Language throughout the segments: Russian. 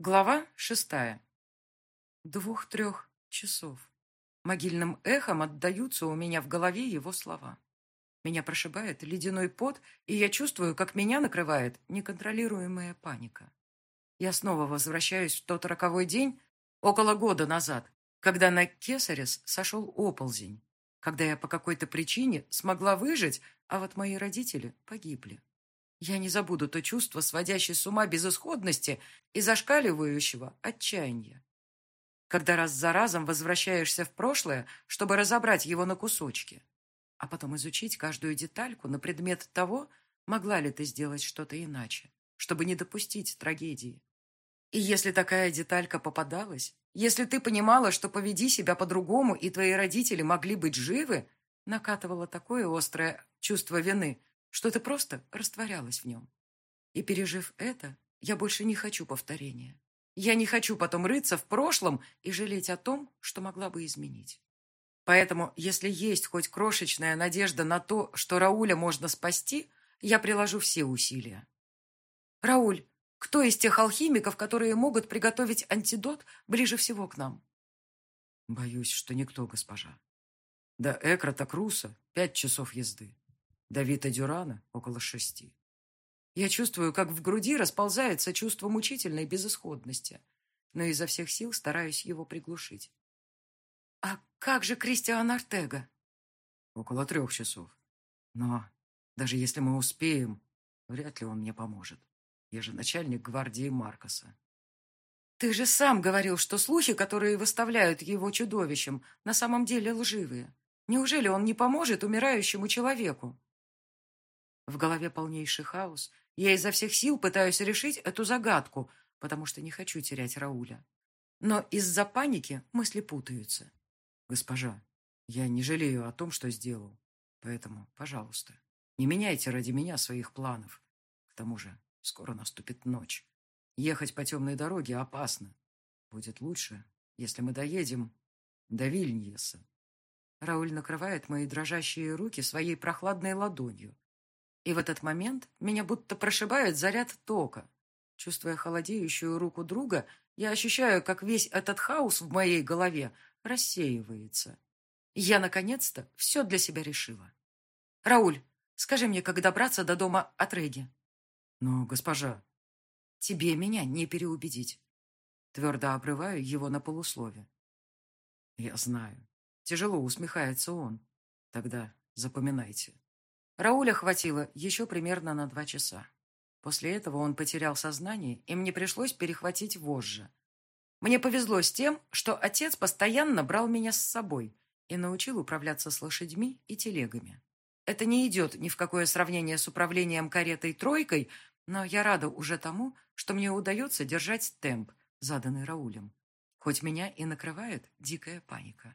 Глава шестая. Двух-трех часов. Могильным эхом отдаются у меня в голове его слова. Меня прошибает ледяной пот, и я чувствую, как меня накрывает неконтролируемая паника. Я снова возвращаюсь в тот роковой день, около года назад, когда на Кесарес сошел оползень, когда я по какой-то причине смогла выжить, а вот мои родители погибли. Я не забуду то чувство, сводящее с ума безысходности и зашкаливающего отчаяния. Когда раз за разом возвращаешься в прошлое, чтобы разобрать его на кусочки, а потом изучить каждую детальку на предмет того, могла ли ты сделать что-то иначе, чтобы не допустить трагедии. И если такая деталька попадалась, если ты понимала, что поведи себя по-другому, и твои родители могли быть живы, накатывало такое острое чувство вины, что ты просто растворялась в нем. И пережив это, я больше не хочу повторения. Я не хочу потом рыться в прошлом и жалеть о том, что могла бы изменить. Поэтому, если есть хоть крошечная надежда на то, что Рауля можно спасти, я приложу все усилия. Рауль, кто из тех алхимиков, которые могут приготовить антидот ближе всего к нам? Боюсь, что никто, госпожа. До Экрата Круса пять часов езды. Давида Дюрана около шести. Я чувствую, как в груди расползается чувство мучительной безысходности, но изо всех сил стараюсь его приглушить. «А как же Кристиан Артега?» «Около трех часов. Но даже если мы успеем, вряд ли он мне поможет. Я же начальник гвардии Маркоса». «Ты же сам говорил, что слухи, которые выставляют его чудовищем, на самом деле лживые. Неужели он не поможет умирающему человеку?» В голове полнейший хаос. Я изо всех сил пытаюсь решить эту загадку, потому что не хочу терять Рауля. Но из-за паники мысли путаются. Госпожа, я не жалею о том, что сделал. Поэтому, пожалуйста, не меняйте ради меня своих планов. К тому же скоро наступит ночь. Ехать по темной дороге опасно. Будет лучше, если мы доедем до Вильньеса. Рауль накрывает мои дрожащие руки своей прохладной ладонью, и в этот момент меня будто прошибает заряд тока. Чувствуя холодеющую руку друга, я ощущаю, как весь этот хаос в моей голове рассеивается. Я, наконец-то, все для себя решила. «Рауль, скажи мне, как добраться до дома от Реги?» «Ну, госпожа...» «Тебе меня не переубедить». Твердо обрываю его на полуслове. «Я знаю. Тяжело усмехается он. Тогда запоминайте. Рауля хватило еще примерно на два часа. После этого он потерял сознание, и мне пришлось перехватить вожжи. Мне повезло с тем, что отец постоянно брал меня с собой и научил управляться с лошадьми и телегами. Это не идет ни в какое сравнение с управлением каретой-тройкой, но я рада уже тому, что мне удается держать темп, заданный Раулем, хоть меня и накрывает дикая паника.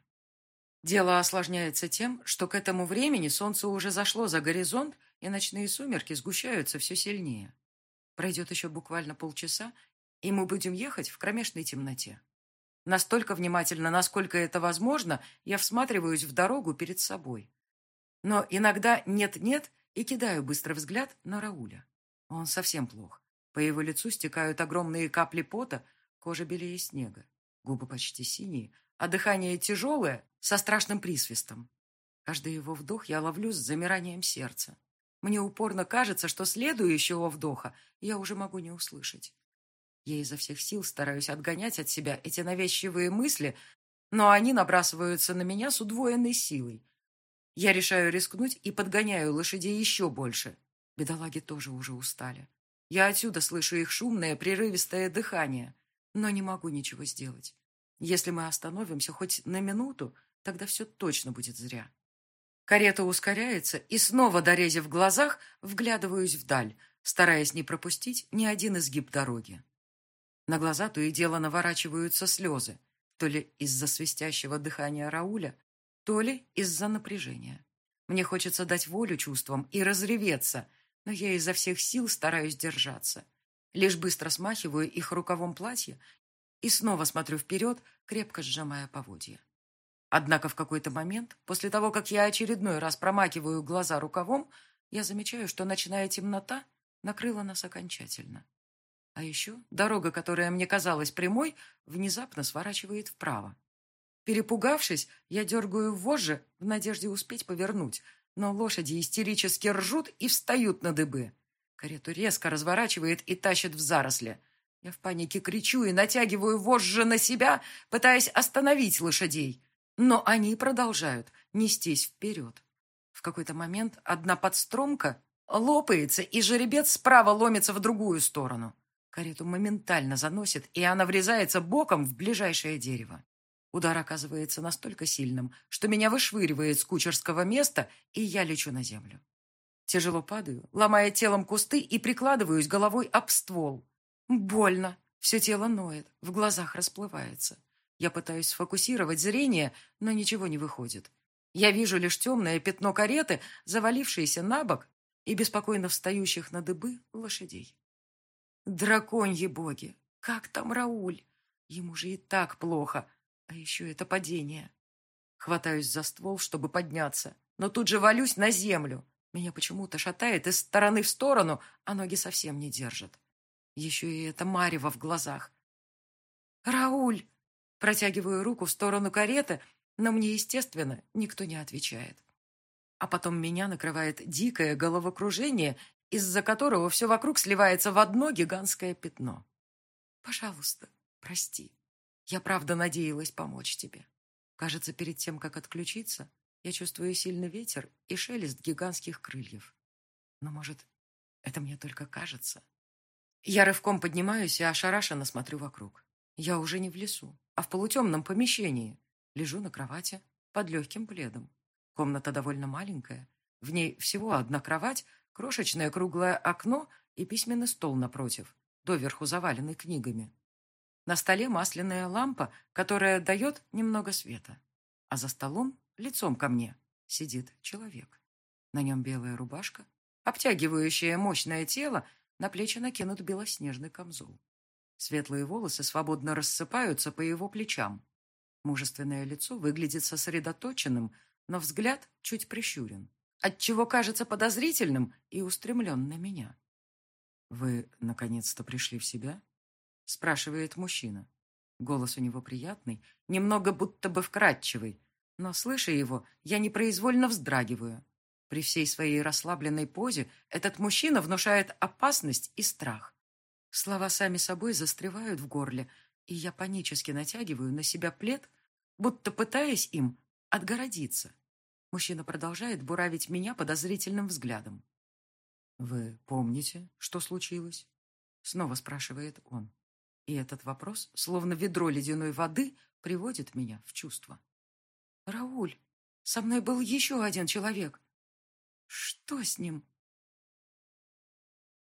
Дело осложняется тем, что к этому времени солнце уже зашло за горизонт, и ночные сумерки сгущаются все сильнее. Пройдет еще буквально полчаса, и мы будем ехать в кромешной темноте. Настолько внимательно, насколько это возможно, я всматриваюсь в дорогу перед собой. Но иногда нет-нет и кидаю быстрый взгляд на Рауля. Он совсем плох. По его лицу стекают огромные капли пота, кожа белее снега, губы почти синие, а дыхание тяжелое, со страшным присвистом. Каждый его вдох я ловлю с замиранием сердца. Мне упорно кажется, что следующего вдоха я уже могу не услышать. Я изо всех сил стараюсь отгонять от себя эти навязчивые мысли, но они набрасываются на меня с удвоенной силой. Я решаю рискнуть и подгоняю лошадей еще больше. Бедолаги тоже уже устали. Я отсюда слышу их шумное, прерывистое дыхание, но не могу ничего сделать. Если мы остановимся хоть на минуту, Тогда все точно будет зря. Карета ускоряется, и снова, дорезив глазах, вглядываюсь вдаль, стараясь не пропустить ни один изгиб дороги. На глаза то и дело наворачиваются слезы, то ли из-за свистящего дыхания Рауля, то ли из-за напряжения. Мне хочется дать волю чувствам и разреветься, но я изо всех сил стараюсь держаться. Лишь быстро смахиваю их рукавом платья и снова смотрю вперед, крепко сжимая поводья. Однако в какой-то момент, после того, как я очередной раз промакиваю глаза рукавом, я замечаю, что ночная темнота накрыла нас окончательно. А еще дорога, которая мне казалась прямой, внезапно сворачивает вправо. Перепугавшись, я дергаю вожжи в надежде успеть повернуть, но лошади истерически ржут и встают на дыбы. Карету резко разворачивает и тащит в заросли. Я в панике кричу и натягиваю вожжи на себя, пытаясь остановить лошадей. Но они продолжают нестись вперед. В какой-то момент одна подстромка лопается, и жеребец справа ломится в другую сторону. Карету моментально заносит, и она врезается боком в ближайшее дерево. Удар оказывается настолько сильным, что меня вышвыривает с кучерского места, и я лечу на землю. Тяжело падаю, ломая телом кусты и прикладываюсь головой об ствол. Больно. Все тело ноет, в глазах расплывается. Я пытаюсь сфокусировать зрение, но ничего не выходит. Я вижу лишь темное пятно кареты, завалившееся на бок и беспокойно встающих на дыбы лошадей. Драконьи боги! Как там Рауль? Ему же и так плохо, а еще это падение. Хватаюсь за ствол, чтобы подняться, но тут же валюсь на землю. Меня почему-то шатает из стороны в сторону, а ноги совсем не держат. Еще и это марево в глазах. «Рауль!» Протягиваю руку в сторону кареты, но мне, естественно, никто не отвечает. А потом меня накрывает дикое головокружение, из-за которого все вокруг сливается в одно гигантское пятно. «Пожалуйста, прости», я правда надеялась помочь тебе. Кажется, перед тем, как отключиться, я чувствую сильный ветер и шелест гигантских крыльев. Но, может, это мне только кажется? Я рывком поднимаюсь и ошарашенно смотрю вокруг. Я уже не в лесу, а в полутемном помещении. Лежу на кровати под легким пледом. Комната довольно маленькая. В ней всего одна кровать, крошечное круглое окно и письменный стол напротив, доверху заваленный книгами. На столе масляная лампа, которая дает немного света. А за столом, лицом ко мне, сидит человек. На нем белая рубашка, обтягивающая мощное тело, на плечи накинут белоснежный камзол. Светлые волосы свободно рассыпаются по его плечам. Мужественное лицо выглядит сосредоточенным, но взгляд чуть прищурен, отчего кажется подозрительным и устремлен на меня. «Вы наконец-то пришли в себя?» — спрашивает мужчина. Голос у него приятный, немного будто бы вкрадчивый, но, слыша его, я непроизвольно вздрагиваю. При всей своей расслабленной позе этот мужчина внушает опасность и страх. Слова сами собой застревают в горле, и я панически натягиваю на себя плед, будто пытаясь им отгородиться. Мужчина продолжает буравить меня подозрительным взглядом. «Вы помните, что случилось?» Снова спрашивает он. И этот вопрос, словно ведро ледяной воды, приводит меня в чувство. «Рауль, со мной был еще один человек. Что с ним?»